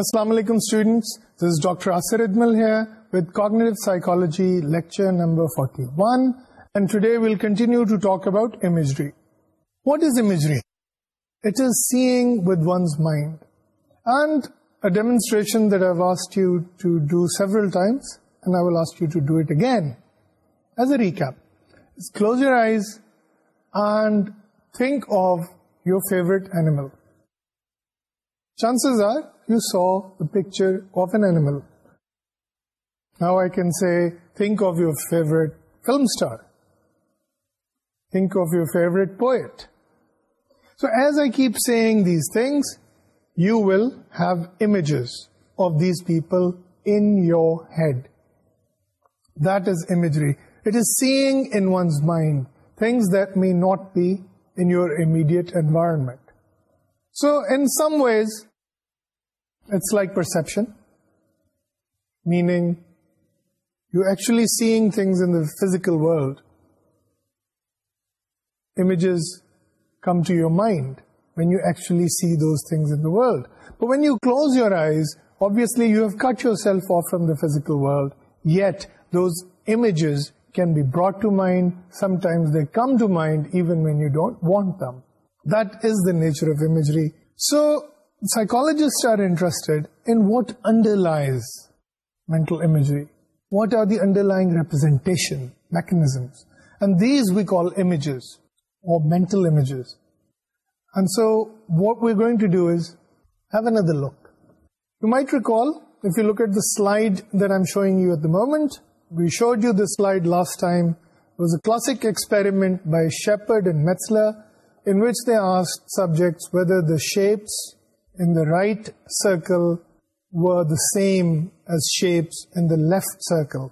السلام علیکم students this doctor Asir Ajmal ہے with cognitive psychology lecture number 41 and today we'll continue to talk about imagery what is imagery it is seeing with one's mind and a demonstration that I've asked you to do several times and I will ask you to do it again. As a recap, is close your eyes and think of your favorite animal. Chances are you saw the picture of an animal. Now I can say, think of your favorite film star. Think of your favorite poet. So as I keep saying these things, you will have images of these people in your head. That is imagery. It is seeing in one's mind things that may not be in your immediate environment. So in some ways, it's like perception, meaning you're actually seeing things in the physical world. Images come to your mind when you actually see those things in the world. But when you close your eyes, obviously you have cut yourself off from the physical world, yet those images can be brought to mind. Sometimes they come to mind even when you don't want them. That is the nature of imagery. So Psychologists are interested in what underlies mental imagery. What are the underlying representation mechanisms? And these we call images or mental images. And so what we're going to do is have another look. You might recall, if you look at the slide that I'm showing you at the moment, we showed you this slide last time. It was a classic experiment by Shepard and Metzler in which they asked subjects whether the shapes the same shapes left circle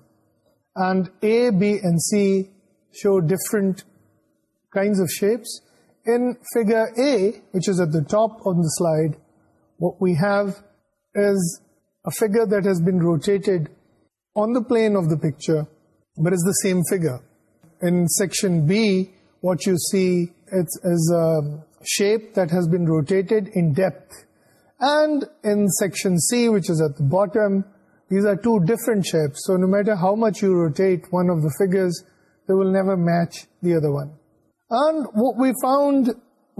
and a view different of shapes view as that has been rotated plane of the picture was the same figuration be what you sets see which is at bottom these are two different shapes how much you rotate fee viewer match the wind weed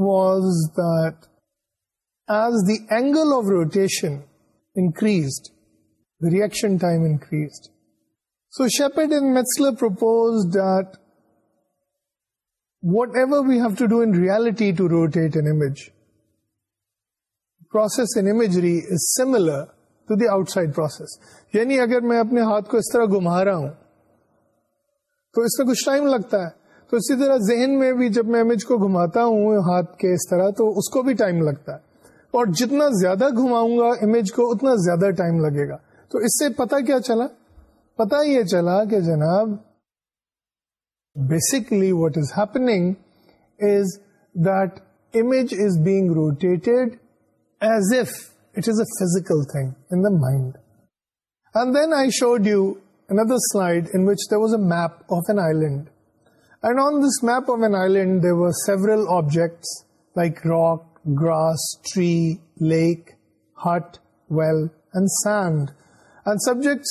was does the angle of rotation reaction time so ship in per reality to rotate an image process in imagery is similar to the outside process یعنی اگر میں اپنے ہاتھ کو اس طرح رہا ہوں تو اس میں کچھ ٹائم لگتا ہے تو اسی طرح ذہن میں بھی جب میں امیج کو گھماتا ہوں ہاتھ کے اس طرح تو اس کو بھی ٹائم لگتا ہے اور جتنا زیادہ گھماؤں گا امیج کو اتنا زیادہ ٹائم لگے گا تو اس سے پتا کیا چلا پتا یہ چلا کہ جناب basically what is happening is that image is being rotated full mind then I should you an other objects like rock grass tree hut well sand subject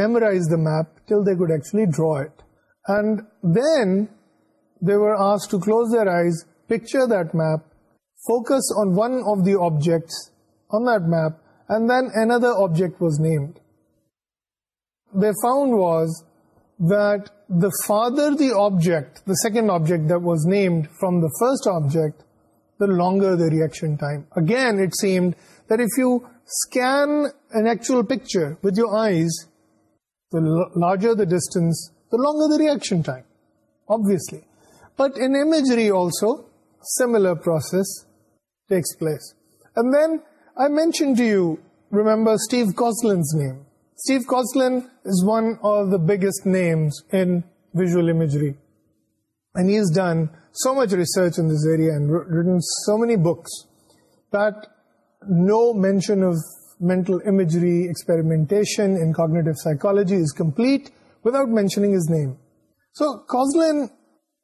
memorise the map they good and then the was to close their objects map and then another found was the father the object the second was named from the first object the long the ration again it same you scan picture the distance long the rationally but in general process place then I mention to you ریمبرسلسلن biggest names series done so much research ins hearing so many books do mention of mental experimentation psychology is complete with mentioning his name so Kosslyn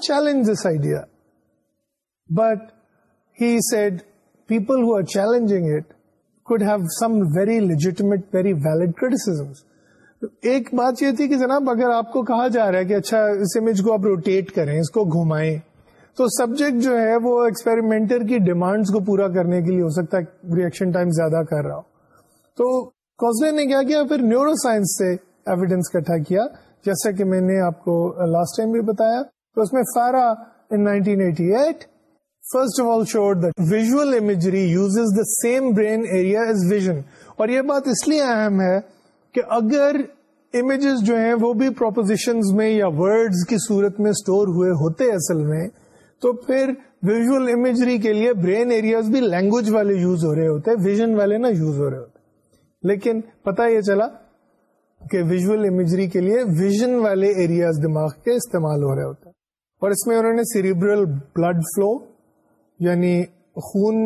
challenged this idea, but he said people who are challenging it could have some very legitimate, very valid criticisms. ایک بات یہ تھی کہ جناب اگر آپ کو کہا جا رہا ہے کہ اچھا اس امیج کو آپ روٹیٹ کریں اس کو گھمائیں تو سبجیکٹ جو ہے وہ ایکسپیریمنٹر کی ڈیمانڈس کو پورا کرنے کے لیے ہو سکتا ہے ریئیکشن ٹائم زیادہ کر رہا ہو تو کوزلے نے کیا کیا پھر نیورو سائنس سے ایویڈینس اکٹھا کیا جیسا کہ میں نے آپ کو لاسٹ ٹائم بھی بتایا تو Sara in Farah in 1988 first of all sure visual imagery uses the same brain area as vision اور یہ بات اس لیے اہم ہے کہ اگر امیجز جو ہیں وہ بھی پروپوزیشنز میں یا ورڈز کی صورت میں اسٹور ہوئے ہوتے اصل میں تو پھر ویژل امیجری کے لیے برین ایریاز بھی لینگویج والے یوز ہو رہے ہوتے ویژن والے نہ یوز ہو رہے ہوتے لیکن پتا یہ چلا کہ ویژل امیجری کے لیے ویژن والے ایریاز دماغ کے استعمال ہو رہے ہوتے اور اس میں انہوں نے سیریبرل بلڈ فلو یعنی خون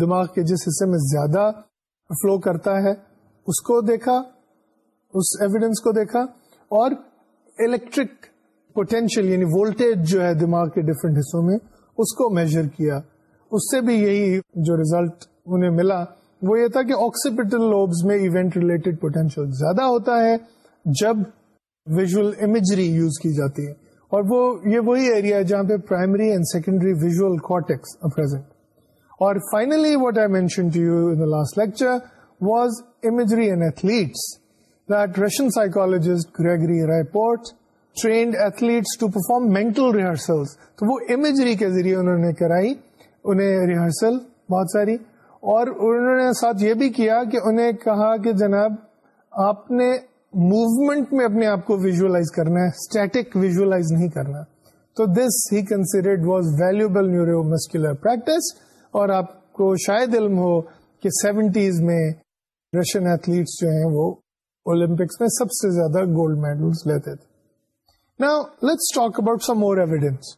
دماغ کے جس حصے میں زیادہ فلو کرتا ہے اس کو دیکھا اس ایویڈنس کو دیکھا اور الیکٹرک پوٹینشیل یعنی وولٹیج جو ہے دماغ کے ڈفرینٹ حصوں میں اس کو میجر کیا اس سے بھی یہی جو ریزلٹ انہیں ملا وہ یہ تھا کہ آکسیپیٹل لوبز میں ایونٹ ریلیٹڈ پوٹینشیل زیادہ ہوتا ہے جب ویژل امیجری یوز کی جاتی ہے اور وہ یہ وہی ایریا ہے جہاں پہ primary and secondary visual cortex present اور finally what I mention to to you in last lecture was imagery imagery and athletes athletes that Russian psychologist Gregory Raiport trained perform mental rehearsals تو وہ کے ذریعے انہوں نے کرائی انہیں rehearsal بہت ساری اور انہوں نے ساتھ یہ بھی کیا کہ انہیں کہا کہ جناب آپ نے موومنٹ میں اپنے آپ کو ویژلائز کرنا ہے اسٹیٹک ویژلائز نہیں کرنا تو this he considered was valuable neuro muscular practice اور آپ کو شاید علم ہو کہ سیونٹیز میں رشین ایتھلیٹس جو ہیں وہ اولمپکس میں سب سے زیادہ گولڈ میڈل لیتے تھے نا let's talk about some more evidence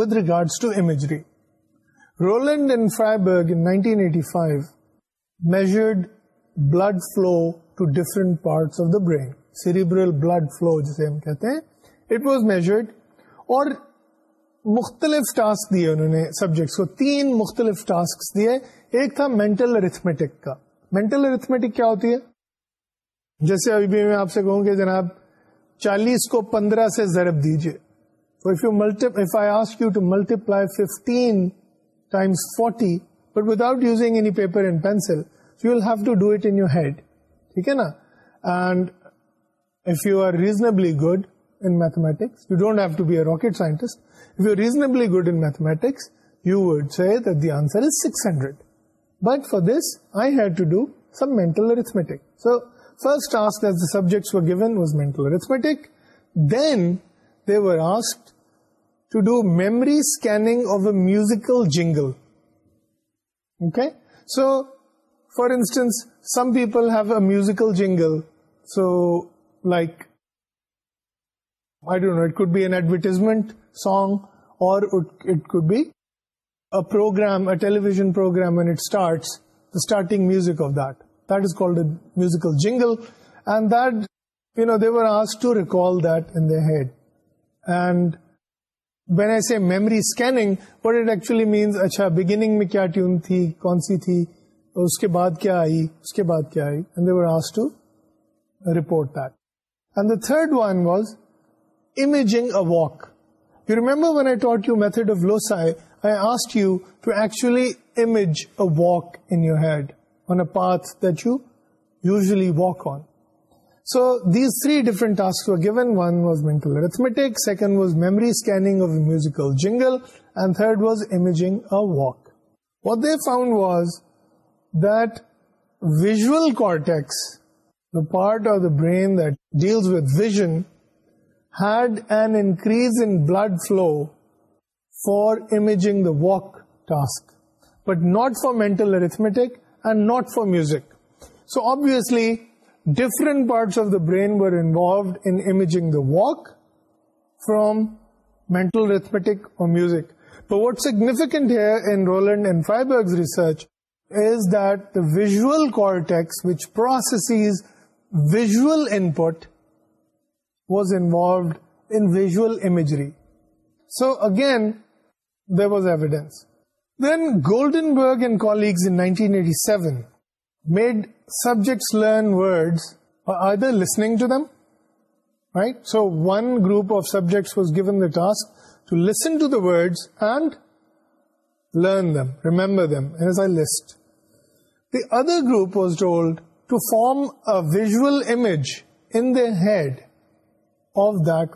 with regard to imagery Roland and nineteen eighty five measured blood flow to different parts of the brain cerebral blood flow جسے ہم کہتے ہیں اٹ واز میجرڈ اور مختلف task دیے انہوں نے subjects کو تین مختلف ٹاسک دیے ایک تھا مینٹل ارتھمیٹک کا مینٹل ارتھمیٹک کیا ہوتی ہے جیسے ابھی بھی میں آپ سے کہوں کہ جناب چالیس کو پندرہ سے ضرب دیجیے if you multi if I ask you to multiply fifteen times forty but without using any paper and pencil you will have to do it in your head ٹھیک ہے نا and if you are reasonably good in mathematics you don't have to be a rocket scientist if you are reasonably good in mathematics you would see that the answer is six hundred but for this I had to do some mental arithmetic so first task as the subjects were given was mental arithmetic then they were asked to do memory scanning of a musical jingle okay so for instance some people have a musical jingle so like no it be an advertisement song اور musical jingle and that you know there head and when I see memory scanning but actually means اچھا beginning میں کیا tune تھی کون سی تھی اور اس کے بعد کیا آئی اس کے بعد کیا I and they ask to report that and the third one was imaging a walk you remember when I taught you method of loci I asked you to actually image a walk in your head on a path that you usually walk on So these three different tasks were given. One was mental arithmetic, second was memory scanning of a musical jingle, and third was imaging a walk. What they found was that visual cortex, the part of the brain that deals with vision, had an increase in blood flow for imaging the walk task, but not for mental arithmetic and not for music. So obviously, different parts of the brain were involved in imaging the walk from mental arithmetic or music. But what's significant here in Roland and Freiberg's research is that the visual cortex, which processes visual input, was involved in visual imagery. So again, there was evidence. Then Goldenberg and colleagues in 1987 made subjects learn words by either listening to them, right? So one group of subjects was given the task to listen to the words and learn them, remember them, and as I list. Other group was told to form a visual image in the head of of that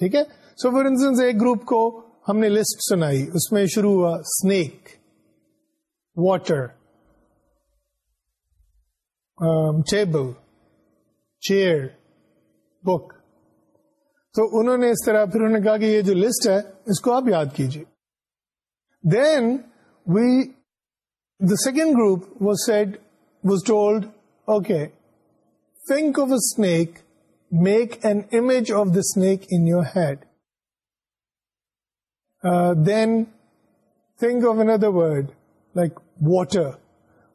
ٹھیک ہے so for instance ایک group کو ہم نے list سنائی اس میں شروع ہوا snake water table chair book تو انہوں نے اس طرح پھر انہوں نے کہا کہ یہ جو لسٹ ہے اس کو آپ یاد کیجیے then we The second group was told, okay, think of a snake, make an image of the snake in your head. Uh, then think of another word, like water.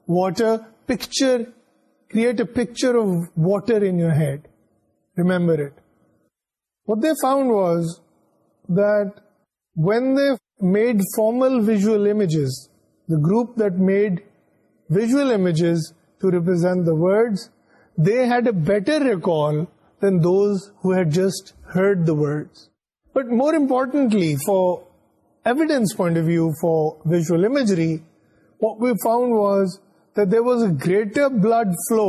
Water, picture, create a picture of water in your head. Remember it. What they found was that when they made formal visual images group that made visuals to represent they had better recall than those who had just hear more importantly four evidence point for visualised was there was a greater blood flow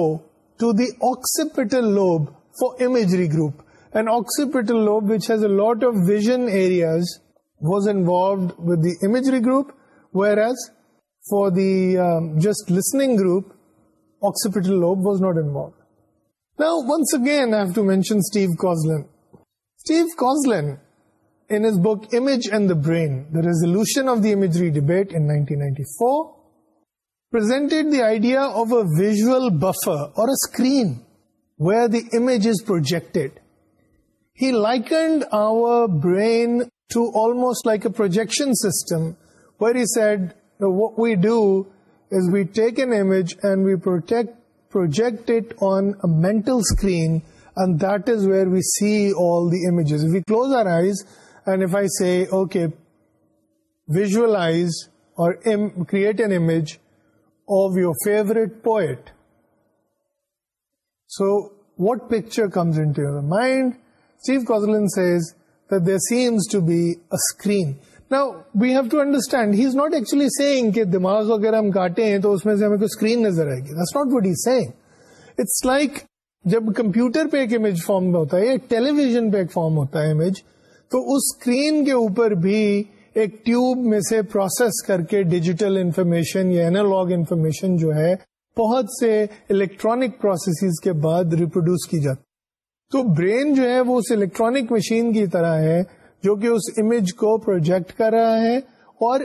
to the occipital lobe for imagery group and occipitals a lot offence was imagery group where for the just listening group occipital نا once again for per idea projection system very said Now what we do is we take an image and we project it on a mental screen, and that is where we see all the images. If we close our eyes and if I say, okay, visualize or create an image of your favorite poet. So what picture comes into your mind? Steve Coughlin says that there seems to be a screen. نا we have to understand he is not actually saying کہ دماغ اگر ہم کاٹے ہیں تو اس میں سے ہمیں کوئی اسکرین نظر آئے گی this not what is saying it's like جب کمپیوٹر پہ ایک امیج فارم ہوتا ہے یا ٹیلیویژن پہ ایک فارم ہوتا ہے امیج تو اس اسکرین کے اوپر بھی ایک ٹیوب میں سے پروسیس کر کے ڈیجیٹل انفارمیشن یا اینالگ انفارمیشن جو ہے بہت سے الیکٹرانک پروسیسز کے بعد ریپروڈیوس کی جاتی تو برین جو ہے وہ اس الیکٹرانک مشین کی طرح ہے جو کہ اس امیج کو پروجیکٹ کر رہا ہے اور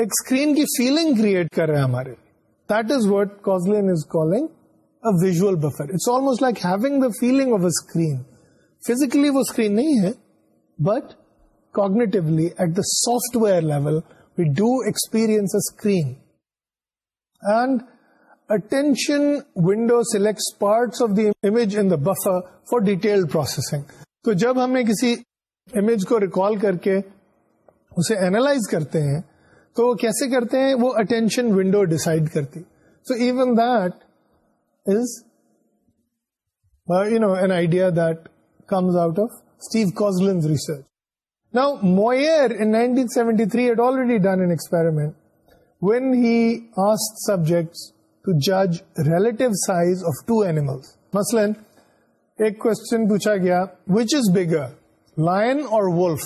ایک اسکرین کی فیلنگ کریٹ کر رہا ہے ہمارے that is is what Kosslyn calling visual buffer it's almost like having the feeling of a screen screen physically وہ نہیں ہے but cognitively at the software level we do experience a screen and attention window selects parts of the image in the buffer for detail processing تو جب ہم نے کسی image کو recall کر کے اسے اینالائز کرتے ہیں تو وہ کیسے کرتے ہیں وہ اٹینشن ونڈو ڈسائڈ کرتی so even that is you know an idea that comes out of Steve Kosslyn's research Now, Moyer in 1973 had already done an experiment when he asked subjects to judge relative size of two animals. مسلن ایک question پوچھا گیا which is bar last wound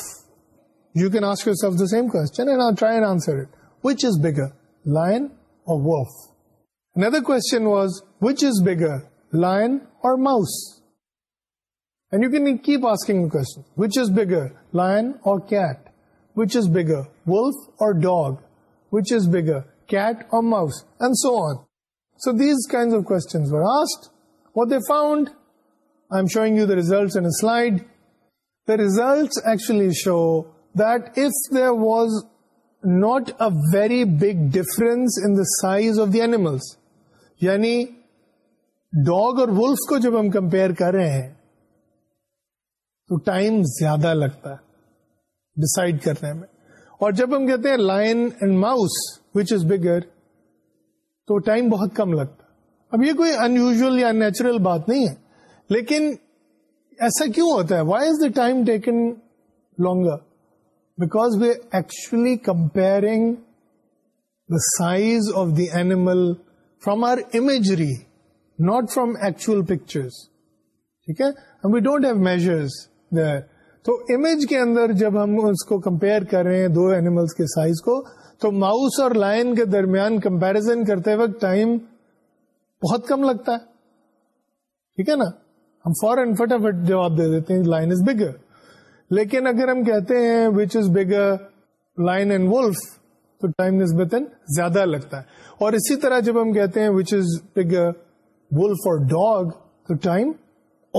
I showing result actually show that if does not a very big difference in the size of the animals یعنی dog اور wolves کو جب ہم compare کر رہے ہیں تو ٹائم زیادہ لگتا ہے ڈسائڈ کرنے میں اور جب ہم کہتے ہیں lion and mouse which is bigger تو ٹائم بہت کم لگتا اب یہ کوئی انیوژل یا نیچرل بات نہیں ہے لیکن ایسا کیوں ہوتا ہے why is the time taken longer because we actually comparing the size of the animal from our imagery not from actual pictures ٹھیک ہے وی ڈونٹ ہیو تو امیج کے اندر جب ہم اس کو کمپیئر کر رہے ہیں دو اینیملس کے سائز کو تو ماؤس اور لائن کے درمیان کمپیرزن کرتے وقت ٹائم بہت کم لگتا ہے ٹھیک ہے نا ہم فوراً فٹافٹ جواب دے دیتے ہیں لائن از بگر لیکن اگر ہم کہتے ہیں which is bigger lion and wolf تو ٹائم از زیادہ لگتا ہے اور اسی طرح جب ہم کہتے ہیں وچ از بگر اور ڈاگ تو ٹائم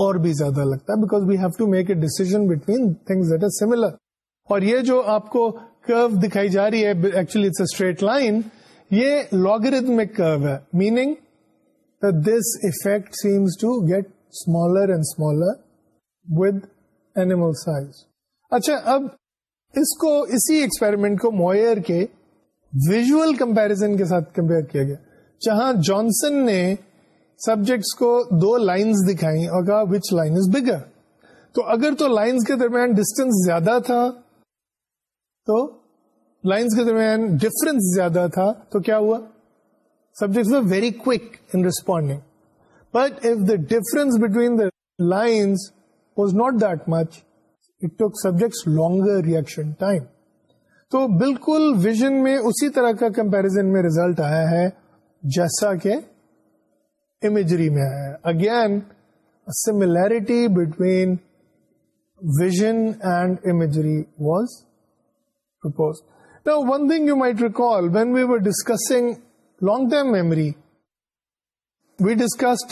اور بھی زیادہ لگتا ہے because we have to make a decision between things that are similar اور یہ جو آپ کو کرو دکھائی جا رہی ہے actually it's a straight line یہ لاگریتمک کرو ہے meaning this effect seems to get اچھا اب اس کو اسی ایکسپیریمنٹ کو موئر کے ویژل کمپیرزن کے ساتھ کمپیئر کیا گیا جہاں جانسن نے سبجیکٹس کو دو لائنز دکھائی اور کہا وچ لائن از بگر تو اگر تو لائنز کے درمیان ڈسٹینس زیادہ تھا تو لائنز کے درمیان ڈفرنس زیادہ تھا تو کیا ہوا subjects very quick in responding but if the difference between the lion was not that much it subjects long reaction time تو بالکل ویژن میں اسی طرح کا کمپیرزن میں ریزلٹ آیا ہے جیسا کہ امیجری میں آیا ہے again similarity between vision and imagery was per one thing you might recall when we were discussing long term memory we discuss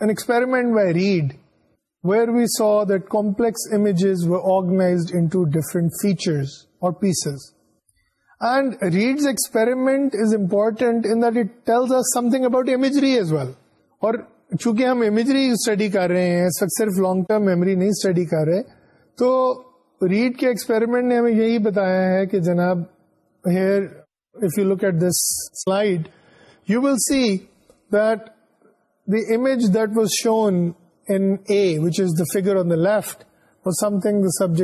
an experiment by Reed where we saw that complex organise into features اور pieces and Reed experiment important thing about imagery as well اور چونکہ ہم imagery study کر رہے ہیں صرف long term memory نہیں study کر رہے تو ریڈ کے ایکسپیریمنٹ نے ہمیں یہی بتایا ہے کہ جناب here if you look at this slide you will see the first subjects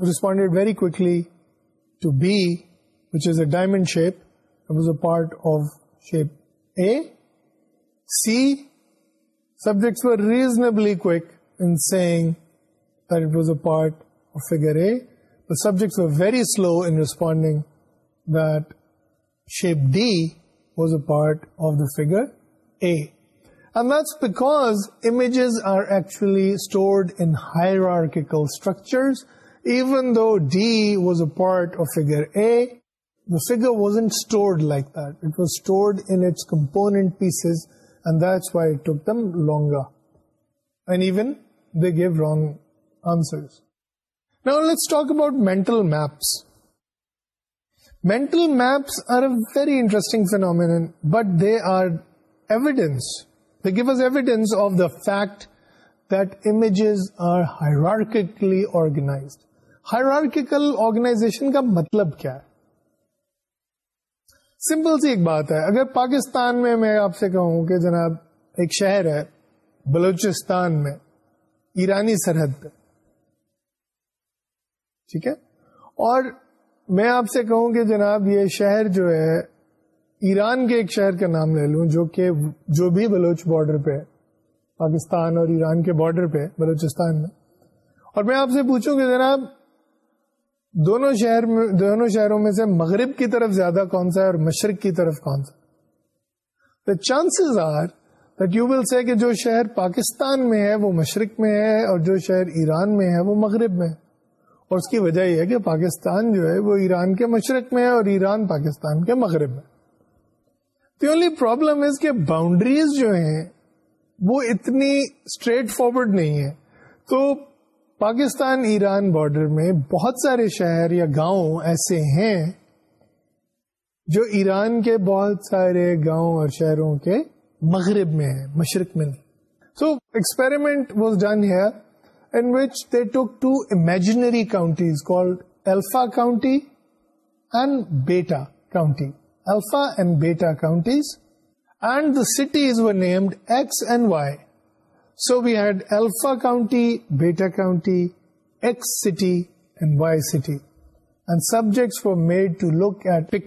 responded very quickly to beach is a diamond shape was a part see reasonably subjects very D was a part of the first back are ایکچلیٹیکل structures even the D was a part of figure a the for وزورڈ like does store component pieces long گنسرٹل میں gives evidence the fact this are hierarchical organisation کا مطلب کیا ہے simple سی ایک بات ہے اگر پاکستان میں میں آپ سے کہوں کہ جناب ایک شہر ہے بلوچستان میں ایرانی سرحد پہ ٹھیک ہے اور میں آپ سے کہوں کہ جناب یہ شہر جو ہے ایران کے ایک شہر کا نام لے لوں جو کہ جو بھی بلوچ بارڈر پہ پاکستان اور ایران کے بارڈر پہ بلوچستان میں اور میں آپ سے پوچھوں کہ جناب دونوں شہر میں دونوں شہروں میں سے مغرب کی طرف زیادہ کون سا ہے اور مشرق کی طرف کون سا دا چانس آر سے کہ جو شہر پاکستان میں ہے وہ مشرق میں ہے اور جو شہر ایران میں ہے وہ مغرب میں ہے اور اس کی وجہ یہ ہے کہ پاکستان جو ہے وہ ایران کے مشرق میں ہے اور ایران پاکستان کے مغرب میں دی اونلی پرابلم از کہ باؤنڈریز جو ہیں وہ اتنی اسٹریٹ فارورڈ نہیں ہے تو پاکستان ایران بارڈر میں بہت سارے شہر یا گاؤں ایسے ہیں جو ایران کے بہت سارے گاؤں اور شہروں کے مغرب میں ہیں مشرق میں نہیں so experiment was done in which they took two imaginary counties alpha county and beta county alpha and beta counties and the cities were named X and Y so we'd alpha county beta کا map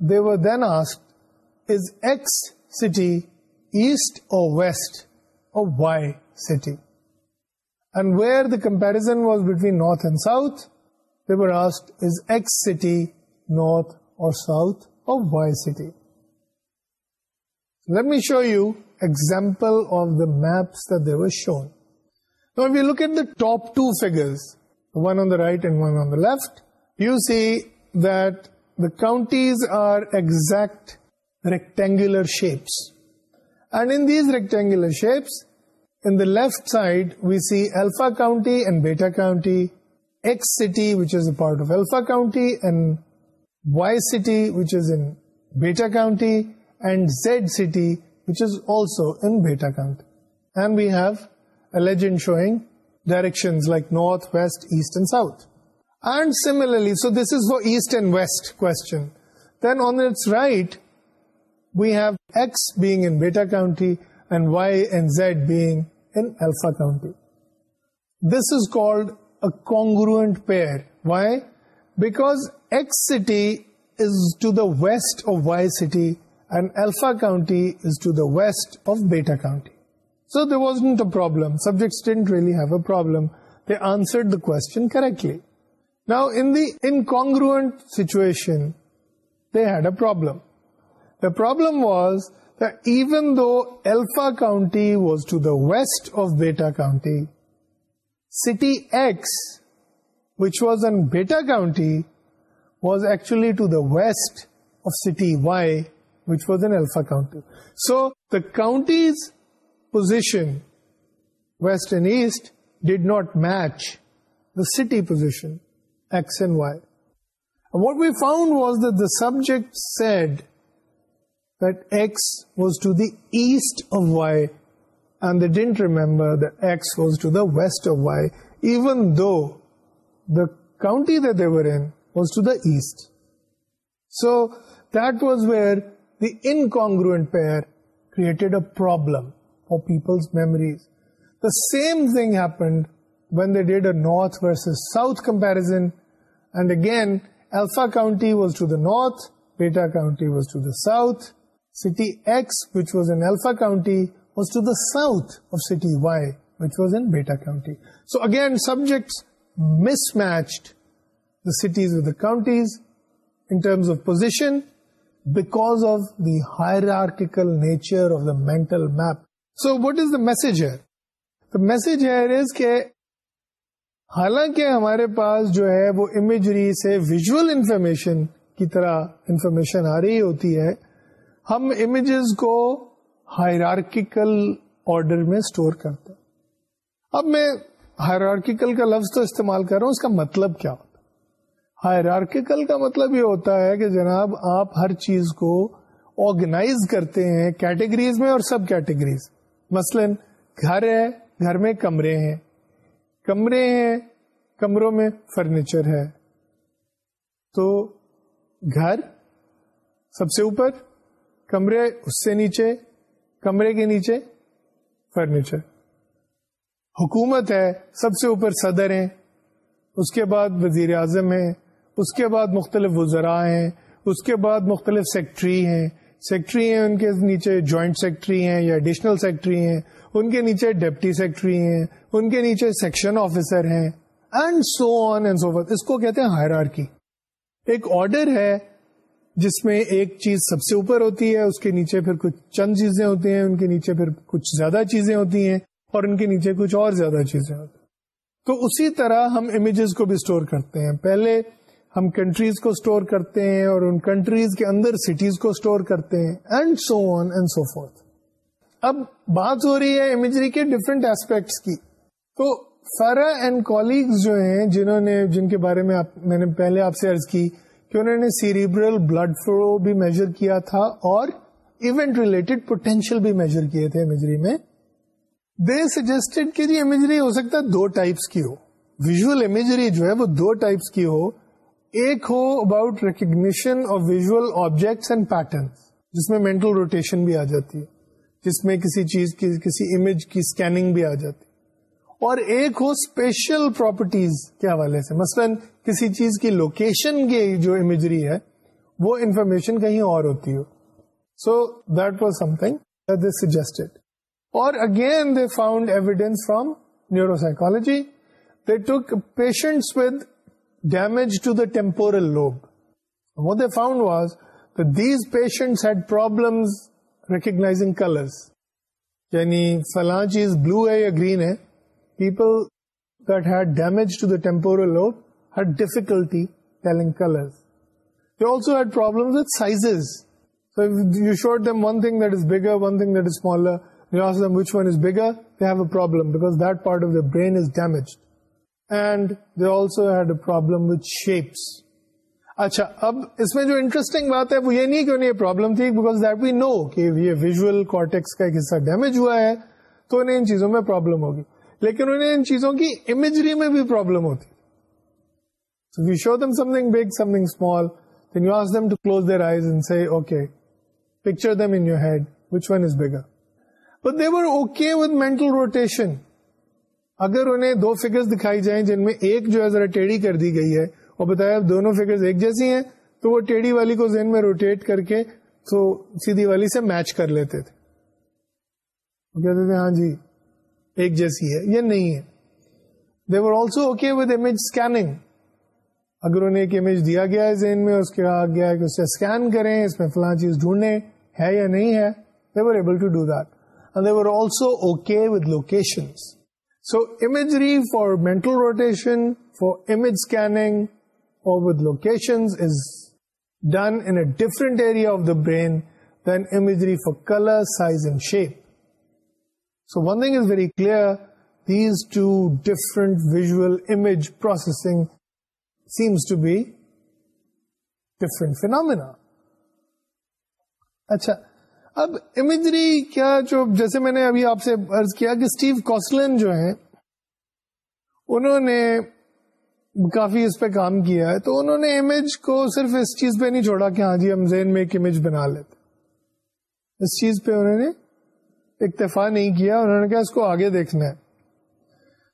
دیورسٹ اور Y city left side ویفا county and beta counties beta county like north west east and south similarly so this east and western دینس right we have as big beta کاؤنٹریڈا country this is کوئی back ایک west Y city west beta count so they was نوٹیکٹن correctly ناؤکون was to the west beta count city which was and beta county was actually to the west city Y so the counties position west and east did not match the city Y what we found subject set was to داسٹین S was to the west so there same thing again it was to data comes position because of the hierarchical nature of the mental map so what is the message he message he حالانکہ ہمارے پاس جو ہے وہ imagery سے visual information کی طرح information آ رہی ہوتی ہے ہم امیجز کو ہائرارکیکل آرڈر میں اسٹور کرتے ہیں اب میں ہائرارکیکل کا لفظ تو استعمال کر رہا ہوں اس کا مطلب کیا ہائرارکل کا مطلب یہ ہوتا ہے کہ جناب آپ ہر چیز کو آرگنائز کرتے ہیں کیٹیگریز میں اور سب کیٹیگریز مثلا گھر ہے گھر میں کمرے ہیں کمرے ہیں کمروں میں فرنیچر ہے تو گھر سب سے اوپر کمرے اس سے نیچے کمرے کے نیچے فرنیچر حکومت ہے سب سے اوپر صدر ہیں اس کے بعد وزیر اعظم ہیں اس کے بعد مختلف وزراء ہیں اس کے بعد مختلف سیکٹری ہیں سیکٹری ہیں ان کے نیچے جوائنٹ سیکٹری ہیں یا ایڈیشنل سیکٹری ہیں ان کے نیچے ڈپٹی سیکٹری ہیں ان کے نیچے سیکشن آفیسر ہیں and so on and so اس کو کہتے ہیں ہائر ایک آرڈر ہے جس میں ایک چیز سب سے اوپر ہوتی ہے اس کے نیچے پھر کچھ چند چیزیں ہوتی ہیں ان کے نیچے پھر کچھ زیادہ چیزیں ہوتی ہیں اور ان کے نیچے کچھ اور زیادہ چیزیں ہوتی ہیں تو اسی طرح ہم امیجز کو بھی اسٹور کرتے ہیں پہلے ہم کنٹریز کو اسٹور کرتے ہیں اور ان کنٹریز کے اندر سٹیز کو اسٹور کرتے ہیں and and so so on forth اب بات ہو رہی ہے امیجری کے ڈفرینٹ ایسپیکٹس کی تو فرا اینڈ کولیگز جو ہیں جنہوں نے جن کے بارے میں میں نے پہلے آپ سے ارض کی کہ انہوں نے سیریبرل بلڈ فلو بھی میجر کیا تھا اور ایونٹ ریلیٹڈ پوٹینشیل بھی میجر کیے تھے امیجری میں دے سجیسٹڈ کہ جی امیجری ہو سکتا ہے دو ٹائپس کی ہو ویژل امیجری جو ہے وہ دو ٹائپس کی ہو ایک ہو about recognition of visual objects and pattern جس میں مینٹل روٹیشن بھی آ جاتی ہے جس میں کسی کسی چیز کی کی امیج اسکیننگ بھی آ جاتی اور ایک ہو اسپیشل پراپرٹیز کے حوالے سے مثلا کسی چیز کی لوکیشن کی جو امیجری ہے وہ انفارمیشن کہیں اور ہوتی ہو so that was something suggested اور again they found evidence from neuropsychology they took patients with damage to the upper found was the these patient problem recognize چیز بلو ہے یا گرینجورٹ آف دا برینز ڈیمیج اچھا اب اس میں جو انٹرسٹنگ یہ نہیں کہ یہ ڈیمیج ہوا ہے تو انہیں ان چیزوں میں پرابلم ہوگی لیکن انہیں ان چیزوں کی امیجری میں بھی پرابلم ہوتی show them thing big something small okay picture your head which one is bigger but they were okay اگر انہیں دو فگرز دکھائی جائیں جن میں ایک جو ہے ذرا ٹیڑھی کر دی گئی ہے اور بتایا دونوں فگرز ایک جیسی ہیں تو وہ ٹیڑھی والی کو ذہن میں روٹیٹ کر کے تو سیدھی والی سے میچ کر لیتے تھے وہ کہتے تھے ہاں جی ایک جیسی ہے یا نہیں ہے they were also okay with image scanning اگر انہیں ایک امیج دیا گیا ہے ذہن میں اس کے کہا گیا ہے کہ اسے اسکین کریں اس میں فلاں چیز ڈھونڈیں ہے یا نہیں ہے they were able to do that and they were also okay with locations So imagery for mental rotation, for image scanning, or with locations is done in a different area of the brain than imagery for color, size, and shape. So one thing is very clear, these two different visual image processing seems to be different phenomena. Achha, اب imagery کیا جو جیسے میں نے ابھی آپ سے عرض کیا کہ کوسلن جو ہیں انہوں نے کافی اس پہ کام کیا ہے تو انہوں نے امیج کو صرف اس چیز پہ نہیں چھوڑا کہ ہاں جی ہم زین میں ایک امیج بنا لیتے اس چیز پہ انہوں نے اکتفا نہیں کیا انہوں نے کہا اس کو آگے دیکھنا ہے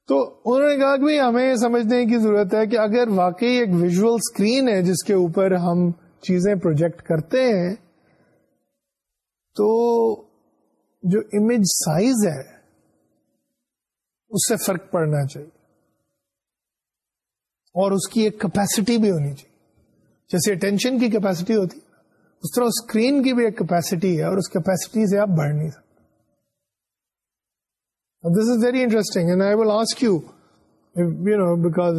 تو انہوں نے کہا بھی ہمیں سمجھنے کی ضرورت ہے کہ اگر واقعی ایک ویژل اسکرین ہے جس کے اوپر ہم چیزیں پروجیکٹ کرتے ہیں تو جو امیج سائز ہے اس سے فرق پڑنا چاہیے اور اس کی ایک کیپیسٹی بھی ہونی چاہیے جیسے اٹینشن کی کیپیسٹی ہوتی اس طرح اسکرین کی بھی ایک کیپیسٹی ہے اور اس کیپیسٹی سے آپ بڑھ نہیں سکتے this is very interesting and I will ask you you know because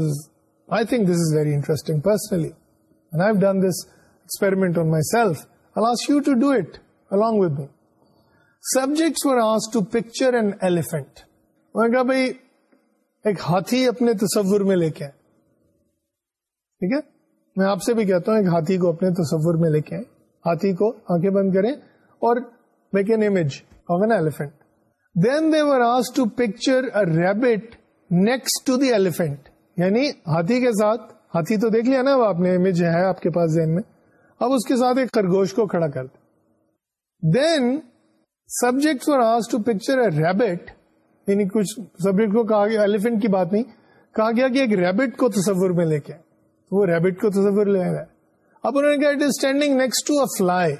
I think this is very interesting personally and I done this experiment on myself I ask you to do it along with me. Subjects were asked to picture an elephant. کہا بھائی ایک ہاتھی اپنے تصور میں لے کے آئے ٹھیک ہے میں آپ سے بھی کہتا ہوں ایک ہاتھی کو اپنے تصور میں لے کے آئے ہاتھی کو آنکھیں بند کریں اور make an an image of elephant elephant then ask to to picture rabbit next the یعنی ہاتھی ہاتھی کے ساتھ تو دیکھ لیا نا اب اب آپ آپ نے امیج ہے کے کے پاس ذہن میں اس ساتھ ایک خرگوش کو کھڑا کر دیں دین سبجیکٹس اور پکچر اے ریبٹ یعنی کچھ سبجیکٹ کو کہا گیا ایلیفینٹ کی بات نہیں کہا گیا کہ ایک ریبٹ کو تصور میں لے کے وہ ریبٹ کو تصور لے رہا ہے اب انہوں نے کہا it is standing next to a fly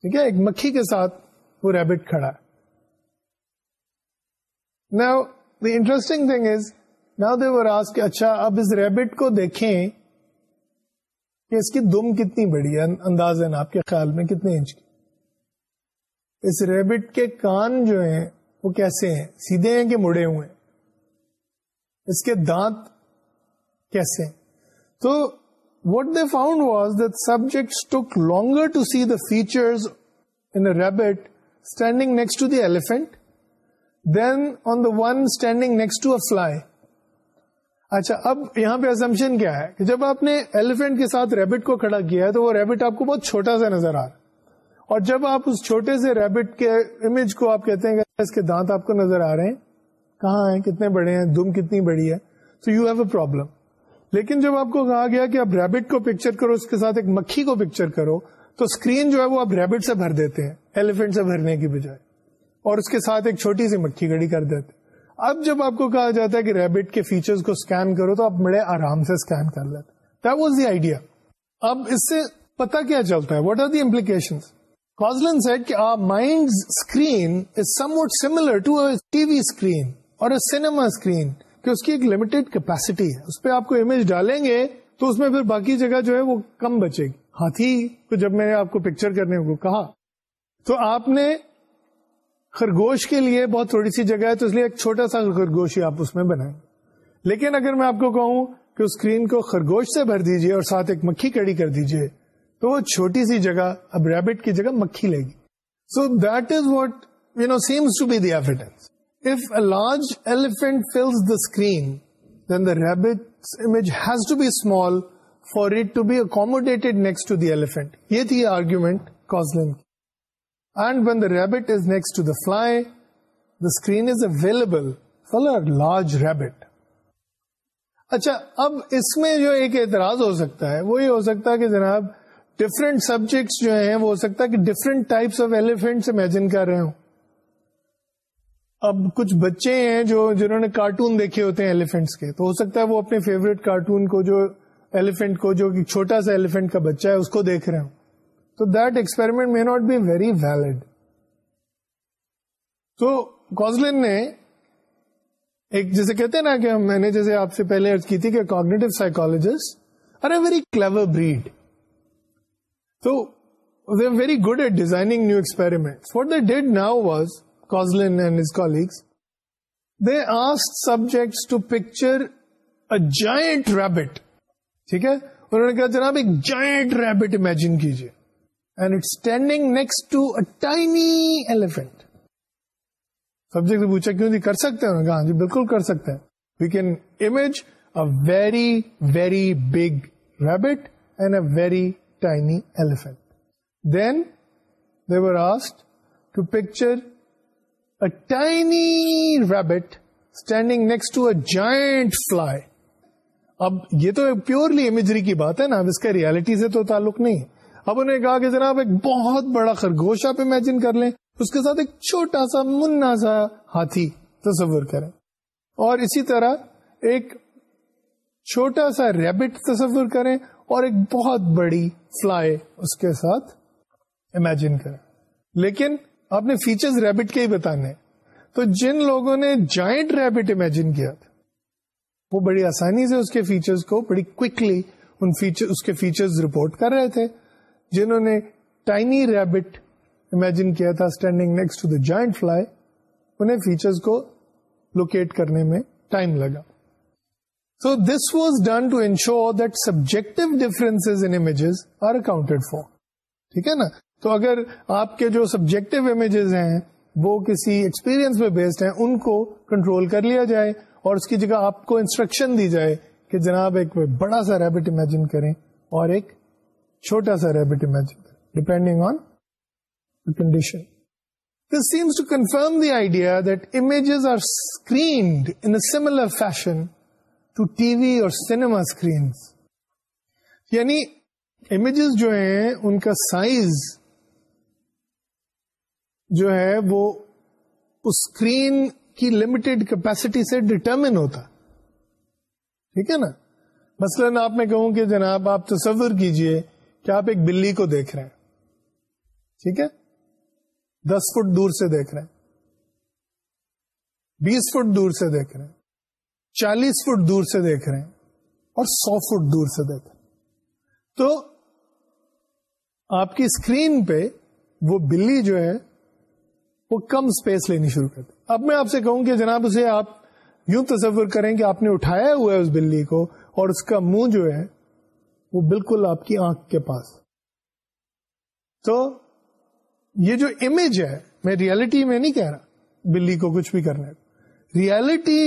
ٹھیک ہے ایک مکھی کے ساتھ وہ ریبٹ کھڑا ہے نا انٹرسٹنگ تھنگ از نا دے و کہ اچھا اب اس ریبٹ کو دیکھیں کہ اس کی دم کتنی بڑی ہے انداز آپ کے خیال میں کتنے انچ کی اس ریبٹ کے کان جو ہیں وہ کیسے ہیں سیدھے ہیں کہ مڑے ہوئے اس کے دانت کیسے ہیں تو what they found was that subjects took longer to see the features in a rabbit standing next to the elephant than on the one standing next to a fly اچھا اب یہاں پہ assumption کیا ہے کہ جب آپ نے elephant کے ساتھ rabbit کو کھڑا کیا ہے تو وہ rabbit آپ کو بہت چھوٹا سا نظر آ رہا اور جب آپ اس چھوٹے سے ریبٹ کے امیج کو آپ کہتے ہیں کہ اس کے دانت آپ کو نظر آ رہے ہیں کہاں ہیں کتنے بڑے ہیں دم کتنی بڑی ہے تو یو ہیو اے پرابلم لیکن جب آپ کو کہا گیا کہ آپ ریبٹ کو پکچر کرو اس کے ساتھ ایک مکھی کو پکچر کرو تو اسکرین جو ہے وہ آپ ریبٹ سے بھر دیتے ہیں ایلیفینٹ سے بھرنے کی بجائے اور اس کے ساتھ ایک چھوٹی سی مکھی گڑی کر دیتے اب جب آپ کو کہا جاتا ہے کہ ریبٹ کے فیچرز کو اسکین کرو تو آپ بڑے آرام سے اسکین کر لیتے واز دی آئیڈیا اب اس سے پتا کیا چلتا ہے what are the implications image ڈالیں گے تو ہاتھی کو جب میں نے پکچر کرنے کو کہا تو آپ نے خرگوش کے لیے بہت تھوڑی سی جگہ ہے تو اس لیے ایک چھوٹا سا خرگوش ہی آپ اس میں بنائیں لیکن اگر میں آپ کو کہوں کہ اسکرین کو خرگوش سے بھر دیجیے اور ساتھ ایک مکھی کڑی کر دیجیے تو وہ چھوٹی سی جگہ اب ریبٹ کی جگہ مکھی لے گی so that is what you know seems to be the if a large elephant fill the screen then the rabbit image has to be small for it to be next to the elephant یہ تھی argument Kosslyn کی and when the rabbit is next to the fly the screen is available for large rabbit اچھا اب اس میں جو ایک اعتراض ہو سکتا ہے وہ یہ ہو سکتا ہے کہ جناب ڈفرینٹ سبجیکٹس جو ہیں وہ ہو سکتا ہے کہ different types of elephants imagine کر رہے ہوں اب کچھ بچے ہیں جو جنہوں نے کارٹون دیکھے ہوتے ہیں ایلیفینٹس کے تو ہو سکتا ہے وہ اپنے فیوریٹ کارٹون کو جو ایلیفینٹ کو جو چھوٹا سا ایلیفینٹ کا بچہ ہے اس کو دیکھ رہے ہوں تو that experiment may not be very valid تو کوزلن نے ایک جیسے کہتے ہیں نا کہ میں نے جیسے آپ سے پہلے کی تھی کہ cognitive psychologist are a very clever breed very good at designing new experiment for the did now was کا جائنٹ ریبٹ ٹھیک ہے ٹائنی ایلیفینٹ سبجیکٹ کر سکتے ہیں ہاں جی، بالکل کر سکتے ہیں we can image a very very big rabbit and a very tiny elephant. Then they were asked to picture a tiny rabbit standing next to a giant fly. اب یہ تو ایک پیورلی امیجری کی بات ہے نا اس کا ریالٹی سے تو تعلق نہیں اب انہوں نے کہا کہ جناب ایک بہت بڑا خرگوش آپ امیجن کر لیں اس کے ساتھ ایک چھوٹا سا منا سا ہاتھی تصور کریں اور اسی طرح ایک چھوٹا سا ریبٹ تصور کریں اور ایک بہت بڑی فلائی اس کے ساتھ امیجن کر لیکن آپ نے فیچرز ریبٹ کے ہی بتانے تو جن لوگوں نے جائنٹ ریبٹ امیجن کیا تھا وہ بڑی آسانی سے اس کے فیچرز کو بڑی کوکلی ان فیچر اس کے فیچرز رپورٹ کر رہے تھے جنہوں نے ٹائنی ریبٹ امیجن کیا تھا standing next to the giant fly انہیں فیچرز کو لوکیٹ کرنے میں ٹائم لگا so this was done to ensure that subject difference are counted for ٹھیک ہے نا تو اگر آپ کے جو سبجیکٹو امیجز ہیں وہ کسی ایکسپیرئنس پہ بیسڈ ہیں ان کو کنٹرول کر لیا جائے اور اس کی جگہ آپ کو انسٹرکشن دی جائے کہ جناب ایک بڑا سا ریبٹ امیجن کریں اور ایک چھوٹا سا ریبٹ امیجن کریں depending on condition this seems to confirm the idea that images are screened in similar fashion to TV اور سنیما اسکرین یعنی امیجز جو ہیں ان کا سائز جو ہے وہ اسکرین کی لمیٹڈ کیپیسٹی سے ڈٹرمن ہوتا ٹھیک ہے نا مثلاً آپ میں کہوں کہ جناب آپ تصور کیجئے کہ آپ ایک بلی کو دیکھ رہے ہیں ٹھیک ہے دس فٹ دور سے دیکھ رہے ہیں بیس فٹ دور سے دیکھ رہے ہیں چالیس فٹ دور سے دیکھ رہے ہیں اور سو فٹ دور سے دیکھ رہے تو آپ کی اسکرین پہ وہ بلی جو ہے وہ کم اسپیس لینی شروع کرتی اب میں آپ سے کہوں کہ جناب اسے آپ یوں تصور کریں کہ آپ نے اٹھایا ہوا ہے اس بلی کو اور اس کا منہ جو ہے وہ بالکل آپ کی آنکھ کے پاس تو یہ جو امیج ہے میں ریالٹی میں نہیں کہہ رہا بلی کو کچھ بھی کرنے ریالٹی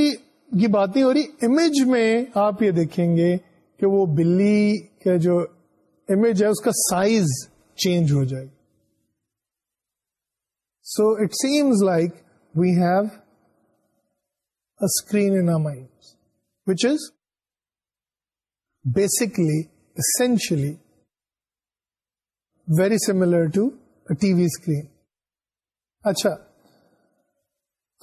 یہ باتیں ہو رہی امیج میں آپ یہ دیکھیں گے کہ وہ بلی کا جو امیج ہے اس کا سائز چینج ہو جائے so it seems like we have screen in mind which is basically essentially very similar to TV screen اچھا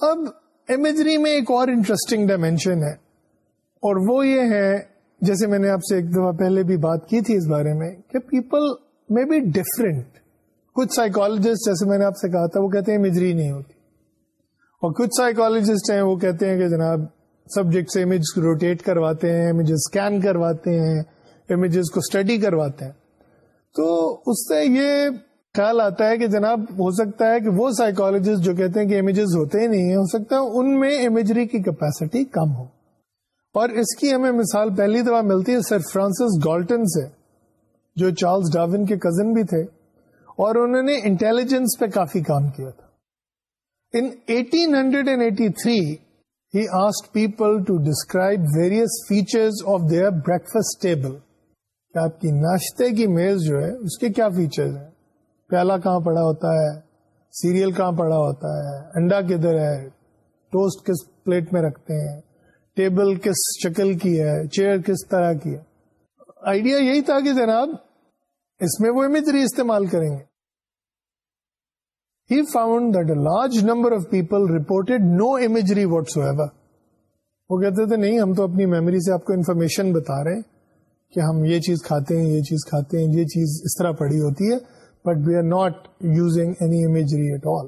اب امیجری میں ایک اور انٹرسٹنگ ڈائمینشن ہے اور وہ یہ ہے جیسے میں نے آپ سے ایک دفعہ پہلے بھی بات کی تھی اس بارے میں کہ پیپل میں بی ڈفرنٹ کچھ سائیکالوجسٹ جیسے میں نے آپ سے کہا تھا وہ کہتے ہیں امیجری نہیں ہوتی اور کچھ سائیکولوجسٹ ہیں وہ کہتے ہیں کہ جناب سبجیکٹ سے امیج روٹیٹ کرواتے ہیں امیجز اسکین کرواتے ہیں امیجز کو اسٹڈی کرواتے ہیں تو اس سے یہ خیال آتا ہے کہ جناب ہو سکتا ہے کہ وہ سائیکولوجسٹ جو کہتے ہیں کہ امیجز ہوتے ہی نہیں ہو سکتا ہے ان میں امیجری کی کیپیسٹی کم ہو اور اس کی ہمیں مثال پہلی دفعہ ملتی ہے سر فرانسس گالٹن سے جو چارلز ڈاون کے کزن بھی تھے اور انہوں نے انٹیلیجنس پہ کافی کام کیا تھا in 1883 hundred and eighty three he asked people to describe various feature of their breakfast ناشتے کی میز جو ہے اس کے کیا فیچر ہیں پیالہ کہاں پڑا ہوتا ہے سیریل کہاں پڑا ہوتا ہے انڈا کدھر ہے ٹوسٹ کس پلیٹ میں رکھتے ہیں ٹیبل کس شکل کی ہے چیئر کس طرح کی ہے آئیڈیا یہی تھا کہ جناب اس میں وہ امیجری استعمال کریں گے he found that a large number of people reported no imagery what's وہ کہتے تھے نہیں ہم تو اپنی میموری سے آپ کو انفارمیشن بتا رہے ہیں کہ ہم یہ چیز کھاتے ہیں یہ چیز کھاتے ہیں یہ چیز اس طرح پڑی ہوتی ہے but we are not using any imagery at all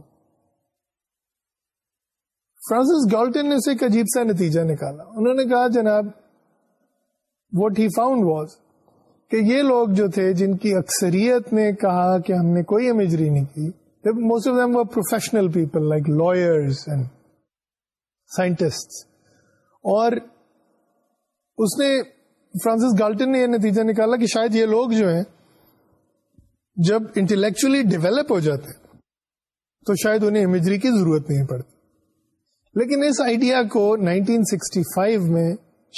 Francis Galton نے ایک عجیب سا نتیجہ نکالا انہوں نے کہا جناب واٹ ہی فاؤنڈ واس کہ یہ لوگ جو تھے جن کی اکثریت نے کہا کہ ہم نے کوئی امیجری نہیں کی most of the professional people like lawyers and scientist اور اس نے فرانسس گالٹن نے یہ نتیجہ نکالا کہ شاید یہ لوگ جو ہیں جب انٹلیکچولی ڈیولپ ہو جاتے تو شاید انہیں امیجری کی ضرورت نہیں پڑتی لیکن اس آئیڈیا کو 1965 میں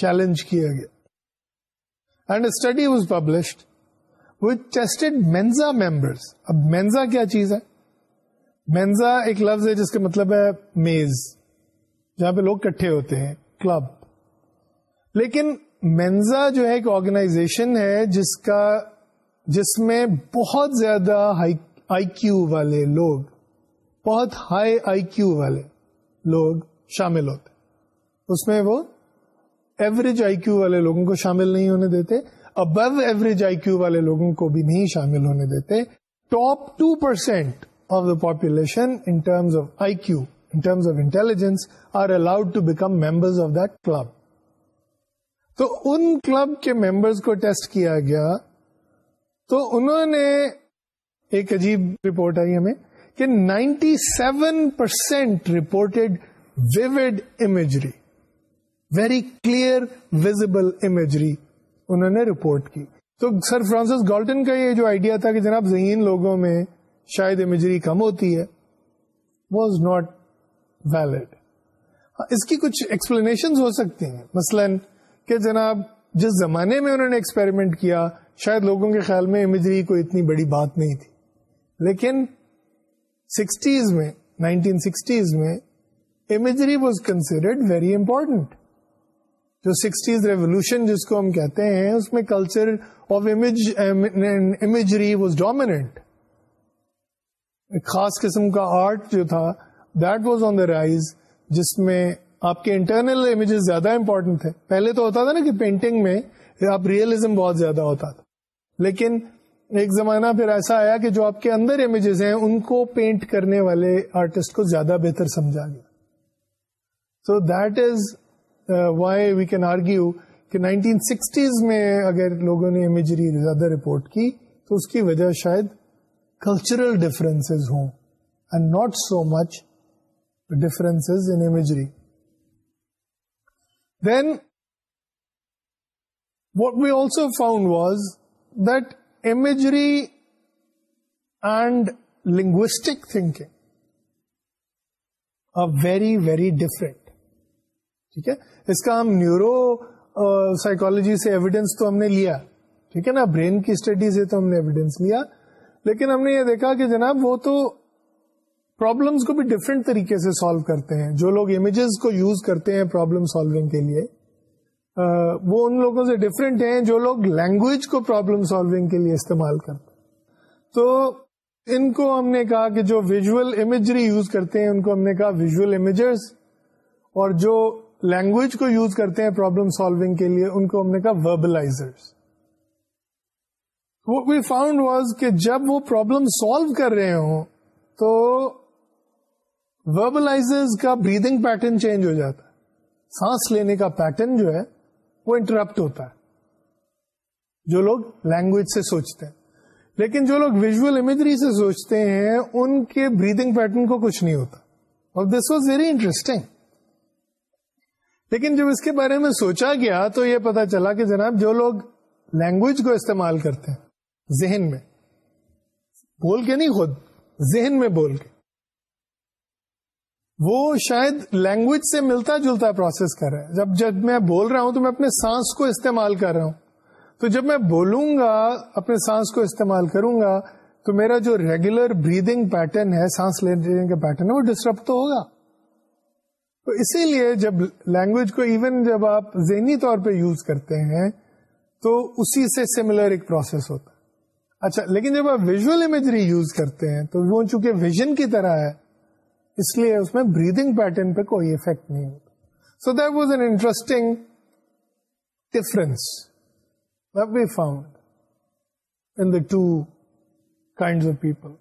چیلنج کیا گیا and study was published tested Mensa members اب مینزا کیا چیز ہے مینزا ایک لفظ ہے جس کا مطلب ہے میز جہاں پہ لوگ کٹھے ہوتے ہیں کلب لیکن مینزا جو ہے ایک آرگنائزیشن ہے جس کا جس میں بہت زیادہ آئی کیو والے لوگ بہت ہائی آئی کیو والے لوگ شامل ہوتے اس میں وہ ایوریج آئی کیو والے لوگوں کو شامل نہیں ہونے دیتے ابو ایوریج آئی کیو والے لوگوں کو بھی نہیں شامل ہونے دیتے top two percent of the population in terms of IQ in terms of intelligence are allowed to become members of the club تو ان کلب کے ممبرز کو ٹیسٹ کیا گیا تو انہوں نے ایک عجیب رپورٹ آئی ہمیں کہ ninety seven percent reported viewed imagery very clear visible imagery انہوں نے رپورٹ کی تو سر فرانس گالٹن کا یہ جو آئیڈیا تھا کہ جناب ذہین لوگوں میں شاید امیجری کم ہوتی ہے واز ناٹ ویلڈ اس کی کچھ ایکسپلینیشن ہو سکتی ہیں مثلاً کہ جناب جس زمانے میں انہوں نے ایکسپیریمنٹ کیا شاید لوگوں کے خیال میں امیجری کوئی اتنی بڑی بات نہیں تھی لیکن سکسٹیز میں نائنٹین سکسٹیز میں imagery was considered very important جو سکسٹیز ریولیوشن جس کو ہم کہتے ہیں اس میں culture of imagery was dominant خاص قسم کا آرٹ جو تھا that was on the rise جس میں آپ کے انٹرنل امیجز زیادہ امپورٹنٹ تھے پہلے تو ہوتا تھا نا کہ پینٹنگ میں آپ ریئلزم بہت زیادہ ہوتا تھا لیکن ایک زمانہ پھر ایسا آیا کہ جو آپ کے اندر امیجز ہیں ان کو پینٹ کرنے والے آرٹسٹ کو زیادہ بہتر سمجھا گیا so that is why we can argue کہ نائنٹین سکسٹیز میں اگر لوگوں نے امیجری زیادہ رپورٹ کی تو اس کی وجہ شاید کلچرل ڈفرینس ہوں and not so much difference in imagery than what we also found was that imagery and linguistic thinking are very, very different. ٹھیک ہے اس کا ہم نیورو سائیکولوجی سے ایویڈینس تو ہم نے لیا ٹھیک ہے نا برین کی اسٹڈی سے تو ہم نے ایویڈینس لیا لیکن ہم نے یہ دیکھا کہ جناب وہ تو پرابلمس کو بھی ڈفرینٹ طریقے سے سالو کرتے ہیں جو لوگ امیجز کو یوز کرتے ہیں پرابلم سالوگ کے لیے وہ ان لوگوں سے ڈفرینٹ ہیں جو لوگ لینگویج کو پرابلم سالونگ کے لیے استعمال کرتے تو ان کو ہم نے کہا کہ جو ویژل امیجری یوز کرتے ہیں ان کو ہم نے کہا ویژل امیجرز اور جو لینگویج کو یوز کرتے ہیں پرابلم سالونگ کے لیے ان کو ہم نے کہا وربلاس وی فاؤنڈ واز کہ جب وہ پرابلم سالو کر رہے ہوں تو وربلائزرز کا بریدنگ پیٹرن چینج ہو جاتا ہے سانس لینے کا پیٹرن جو ہے وہ انٹرپٹ ہوتا ہے جو لوگ لینگویج سے سوچتے ہیں لیکن جو لوگ ویژل امیجری سے سوچتے ہیں ان کے بریدنگ پیٹرن کو کچھ نہیں ہوتا اور دس واز ویری انٹرسٹنگ لیکن جب اس کے بارے میں سوچا گیا تو یہ پتا چلا کہ جناب جو لوگ لینگویج کو استعمال کرتے ہیں ذہن میں بول کے نہیں خود ذہن میں بول کے وہ شاید لینگویج سے ملتا جلتا پروسیس کر رہا ہے جب جب میں بول رہا ہوں تو میں اپنے سانس کو استعمال کر رہا ہوں تو جب میں بولوں گا اپنے سانس کو استعمال کروں گا تو میرا جو ریگولر بریدنگ پیٹرن ہے سانس لینے کا پیٹرن ہے وہ ڈسٹرب تو ہوگا تو اسی لیے جب لینگویج کو ایون جب آپ ذہنی طور پہ یوز کرتے ہیں تو اسی سے سملر ایک پروسیس ہوتا ہے اچھا لیکن جب آپ ویژل امیجری یوز کرتے ہیں تو وہ چونکہ ویژن کی طرح ہے اس لیے اس میں بریدنگ پیٹرن پہ کوئی افیکٹ نہیں ہوتا so that was an interesting difference we found in the two kind of people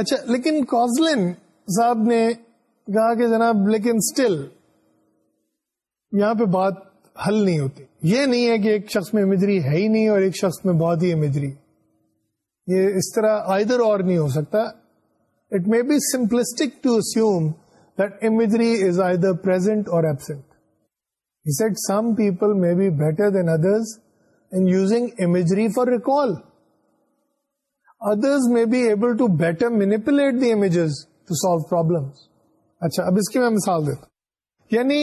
اچھا لیکن کوزلن صاحب نے کہا کہ جناب لیکن اسٹل یہاں پہ بات حل نہیں ہوتی یہ نہیں ہے کہ ایک شخص میں امیجری ہے ہی نہیں اور ایک شخص میں بہت ہی امیجری یہ اس طرح آئدر اور نہیں ہو سکتا it may be simplistic to assume that imagery is either present or absent. He said some people may be better than others in using imagery for recall. Others may be able to better manipulate the images to solve problems. اچھا اب اس کی میں مثال دیتا یعنی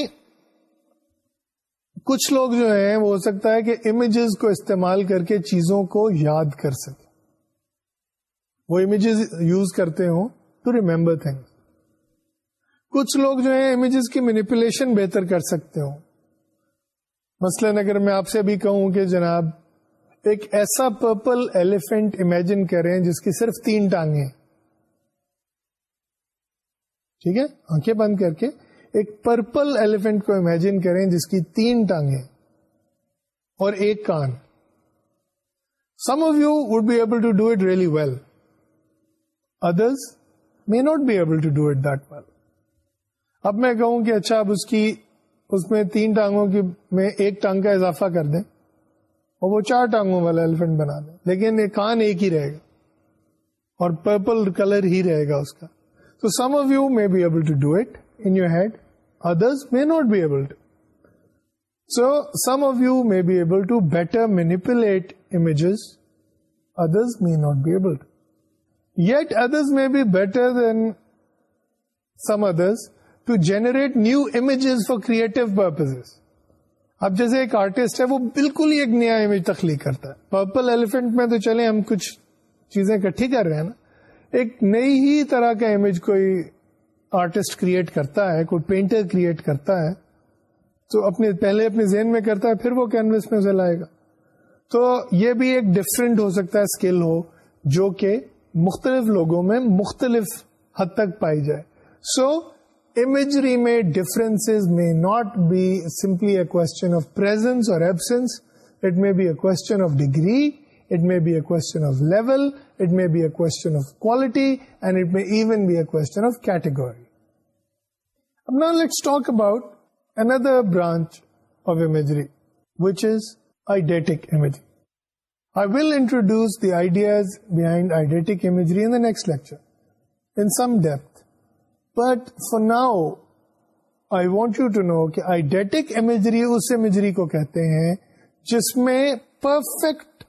کچھ لوگ جو ہیں وہ ہو سکتا ہے کہ امیجز کو استعمال کر کے چیزوں کو یاد کر سکیں وہ امیجز یوز کرتے ہوں ٹو ریمبر تھنگ کچھ لوگ جو ہیں امیجز کی مینیپولیشن بہتر کر سکتے ہوں مثلا اگر میں آپ سے ابھی کہوں کہ جناب ایک ایسا پرپل ایلیفینٹ امیجن کریں جس کی صرف تین ٹانگیں ٹھیک ہے آنکھیں بند کر کے ایک پرپل ایلیفینٹ کو امیجن کریں جس کی تین ٹانگیں اور ایک کان some of you would be able to do it really well others may not be able to do it اب میں کہوں کہ اچھا اب اس کی اس میں تین ٹانگوں کی میں ایک ٹانگ کا اضافہ کر دیں اور وہ چار ٹانگوں والا ایلیفینٹ بنا دیں لیکن یہ کان ایک ہی رہے گا اور پرپل کلر ہی رہے گا اس کا تو some of you may be able to do it in your head other may not be able to so some of you may be able to better manipulate images others may not be able to be better than some others to generate new images for creative purpose اب جیسے ایک artist ہے وہ بالکل ہی ایک نیا image تخلیق کرتا ہے پرپل ایلیفینٹ میں تو چلے ہم کچھ چیزیں اکٹھی کر رہے ہیں نا ایک نئی ہی طرح کا امیج کوئی آرٹسٹ کریٹ کرتا ہے کوئی پینٹر کریٹ کرتا ہے تو اپنے پہلے اپنے ذہن میں کرتا ہے پھر وہ کینوس میں سے لائے گا تو یہ بھی ایک ڈفرینٹ ہو سکتا ہے اسکل ہو جو کہ مختلف لوگوں میں مختلف حد تک پائی جائے سو ایمیجری میں difference may not be simply a کو degree it may be a کون of level may be a question of quality and it may even be a category اب نا let talk about another branch of imagery which is eidetic imagery I will introduce the ideas behind eidetic imagery in the next lecture in some depth. But for now, I want you to know کہ imagery اس imagery کو کہتے ہیں جس میں perfect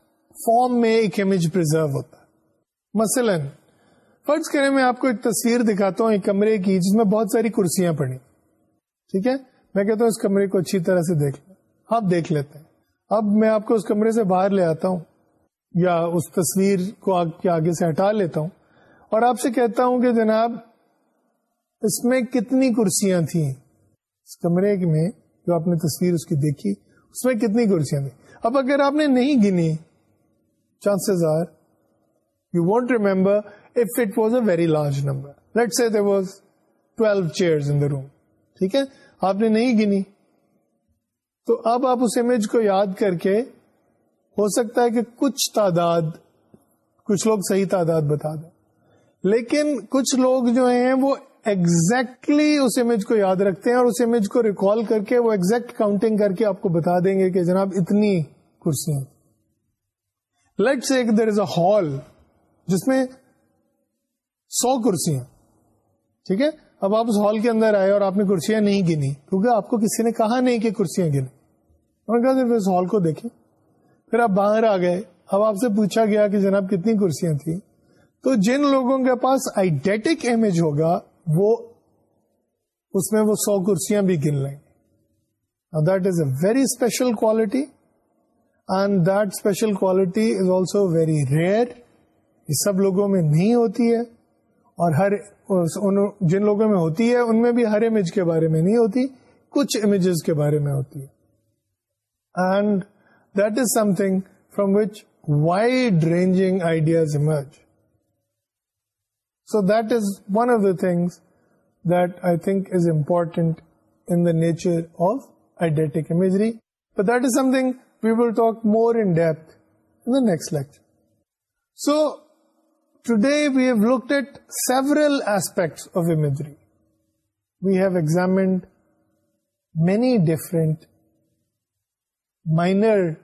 form میں ایک image preserve ہوتا مثلا فرض کریں میں آپ کو ایک تصویر دکھاتا ہوں ایک کمرے کی جس میں بہت ساری کرسیاں پڑی ٹھیک ہے میں کہتا ہوں اس کمرے کو اچھی طرح سے لیں آپ دیکھ لیتے ہیں اب میں آپ کو اس کمرے سے باہر لے آتا ہوں یا اس تصویر کو آپ کے آگے سے ہٹا لیتا ہوں اور آپ سے کہتا ہوں کہ جناب اس میں کتنی کرسیاں تھیں اس کمرے میں جو آپ نے تصویر اس کی دیکھی اس میں کتنی کرسیاں تھیں اب اگر آپ نے نہیں گنی chances are you won't remember if it was a very large number let was chair room ٹھیک ہے آپ نے نہیں گنی تو اب آپ اس امیج کو یاد کر کے ہو سکتا ہے کہ کچھ تعداد کچھ لوگ صحیح تعداد بتا دیں لیکن کچھ لوگ جو ہیں وہ ایگزیکٹلی اس امیج کو یاد رکھتے ہیں اور اس امیج کو ریکال کر کے وہ ایگزیکٹ کاؤنٹنگ کر کے آپ کو بتا دیں گے کہ جناب اتنی کرسیاں let's say there is a hall جس میں سو کرسیاں ٹھیک ہے اب آپ اس ہال کے اندر آئے اور آپ نے کرسیاں نہیں گنی کیونکہ آپ کو کسی نے کہا نہیں کہ کرسیاں گنی اور اس ہال کو دیکھیں پھر آپ باہر آ گئے اب آپ سے پوچھا گیا کہ جناب کتنی کرسیاں تھیں تو جن لوگوں کے پاس آئیڈیٹک امیج ہوگا وہ اس میں وہ سو کرسیاں بھی گن لیں that is a very spatial quality and that spatial quality is also very rare یہ سب لوگوں میں نہیں ہوتی ہے اور ہر جن لوگوں میں ہوتی ہے ان میں بھی ہر امیج کے بارے میں نہیں ہوتی کچھ امیجز کے بارے میں ہوتی ہے and That is something from which wide-ranging ideas emerge. So that is one of the things that I think is important in the nature of eidetic imagery. But that is something we will talk more in depth in the next lecture. So today we have looked at several aspects of imagery. We have examined many different minor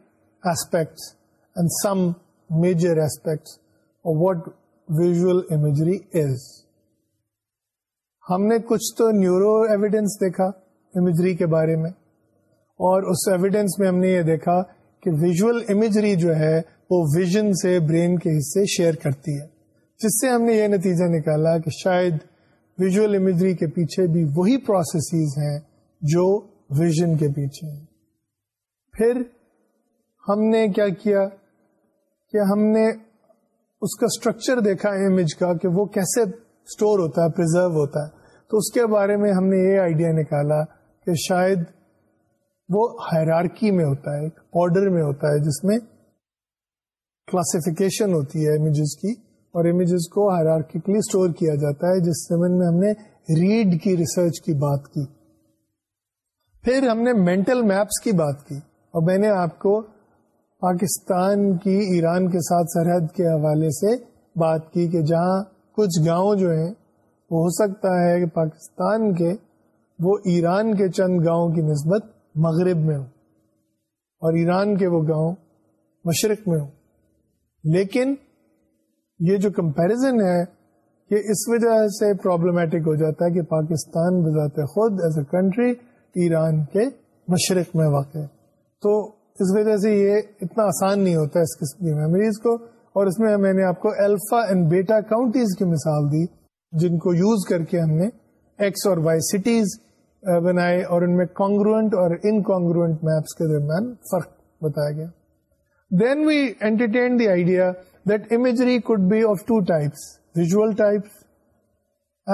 aspects and some major aspects of what visual imagery is. ہم نے کچھ تو neuro evidence دیکھا imagery کے بارے میں اور اس evidence میں ہم نے یہ دیکھا کہ ویژل امیجری جو ہے وہ ویژن سے برین کے حصے شیئر کرتی ہے جس سے ہم نے یہ نتیجہ نکالا کہ شاید ویژل امیجری کے پیچھے بھی وہی پروسیسز ہیں جو ویژن کے پیچھے ہیں پھر ہم نے کیا کیا کہ ہم نے اس کا دیکھا امیج کا کہ وہ کیسے اسٹور ہوتا ہے پرزرو ہوتا ہے تو اس کے بارے میں ہم نے یہ آئیڈیا نکالا کہ شاید وہ ہیرارکی میں ہوتا ہے ایک آرڈر میں ہوتا ہے جس میں کلاسیفیکیشن ہوتی ہے امیجز کی اور امیجز کو ہیرارکلی اسٹور کیا جاتا ہے جس زمین میں ہم نے ریڈ کی ریسرچ کی بات کی پھر ہم نے مینٹل میپس کی بات کی اور میں نے آپ کو پاکستان کی ایران کے ساتھ سرحد کے حوالے سے بات کی کہ جہاں کچھ گاؤں جو ہیں وہ ہو سکتا ہے کہ پاکستان کے وہ ایران کے چند گاؤں کی نسبت مغرب میں ہوں اور ایران کے وہ گاؤں مشرق میں ہوں لیکن یہ جو کمپیریزن ہے یہ اس وجہ سے پرابلمٹک ہو جاتا ہے کہ پاکستان بذات خود ایز اے کنٹری ایران کے مشرق میں واقع ہے تو اس وجہ سے یہ اتنا آسان نہیں ہوتا اس قسم کی میموریز کو اور اس میں میں نے آپ کو الفا اینڈ بیٹا کاؤنٹیز کی مثال دی جن کو یوز کر کے ہم نے ایکس اور وائی سٹیز بنائے اور ان میں کانگروئنٹ اور انکانگروئنٹ میپس کے درمیان فرق بتایا گیا then we entertain the idea that imagery could be of two types visual types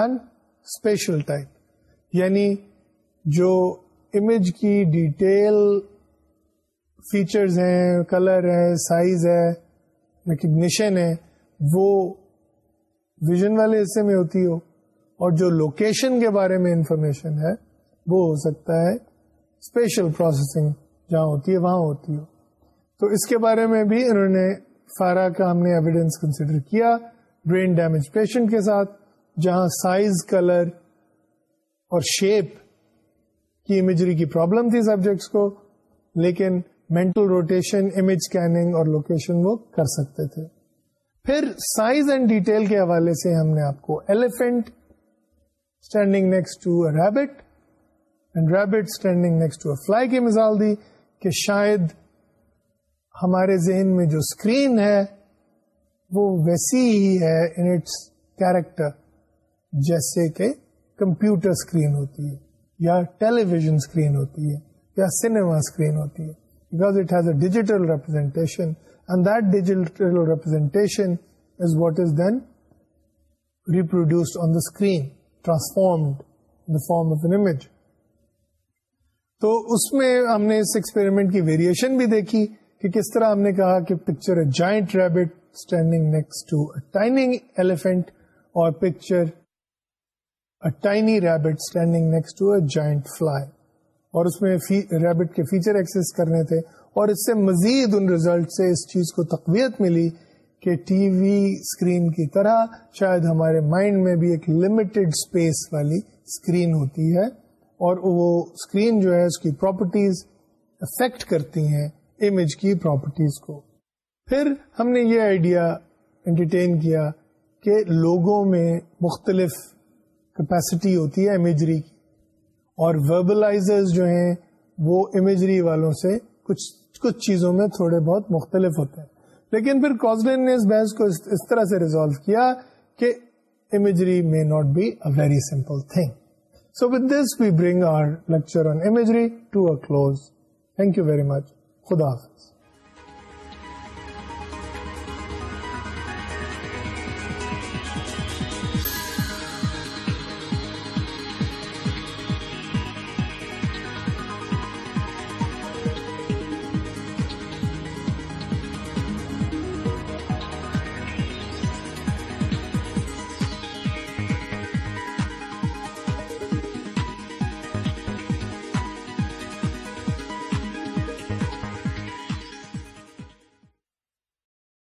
and spatial type یعنی جو امیج کی ڈیٹیل فیچرز ہیں کلر ہے سائز ہے ریکگنیشن ہے وہ ویژن والے حصے میں ہوتی ہو اور جو لوکیشن کے بارے میں انفارمیشن ہے وہ ہو سکتا ہے اسپیشل پروسیسنگ جہاں ہوتی ہے وہاں ہوتی ہو تو اس کے بارے میں بھی انہوں نے فارا کا ہم نے ایویڈینس کنسیڈر کیا برین ڈیمیج پیشنٹ کے ساتھ جہاں سائز کلر اور شیپ کی امیجری کی پرابلم تھی سبجیکٹس کو لیکن مینٹل روٹیشن امیج اسکیننگ اور لوکیشن وہ کر سکتے تھے پھر سائز اینڈ ڈیٹیل کے حوالے سے ہم نے آپ کو elephant standing next to rabbit and rabbit standing next to fly کی مثال دی کہ شاید ہمارے ذہن میں جو اسکرین ہے وہ ویسی ہی ہے ان اٹس کیریکٹر جیسے کہ کمپیوٹر اسکرین ہوتی ہے یا ٹیلی ویژن اسکرین ہوتی ہے یا سنیما اسکرین ہوتی ہے because it has a digital digital representation representation and that is is what then reproduced on the the screen, transformed in form of an image. تو اس میں ہم نے اس ایکسپیریمنٹ کی ویریشن بھی دیکھی کہ کس طرح ہم نے کہا کہ picture a giant rabbit standing next elephant اور اسٹینڈنگ نیکسٹ فلائی اور اس میں ریبٹ کے فیچر ایکسس کر رہے تھے اور اس سے مزید ان ریزلٹ سے اس چیز کو تقویت ملی کہ ٹی وی اسکرین کی طرح شاید ہمارے مائنڈ میں بھی ایک لمیٹڈ اسپیس والی اسکرین ہوتی ہے اور وہ اسکرین جو ہے اس کی پراپرٹیز افیکٹ کرتی ہیں امیج کی پراپرٹیز کو پھر ہم نے یہ آئیڈیا انٹرٹین کیا کہ لوگوں میں مختلف کیپیسٹی ہوتی ہے امیجری کی اور وربلائزرز جو ہیں وہ امیجری والوں سے کچھ کچھ چیزوں میں تھوڑے بہت مختلف ہوتے ہیں لیکن پھر کوزلین نے اس بحث کو اس طرح سے ریزالو کیا کہ imagery may not be a very simple thing so with this we bring our lecture on imagery to a close thank you very much خدا حافظ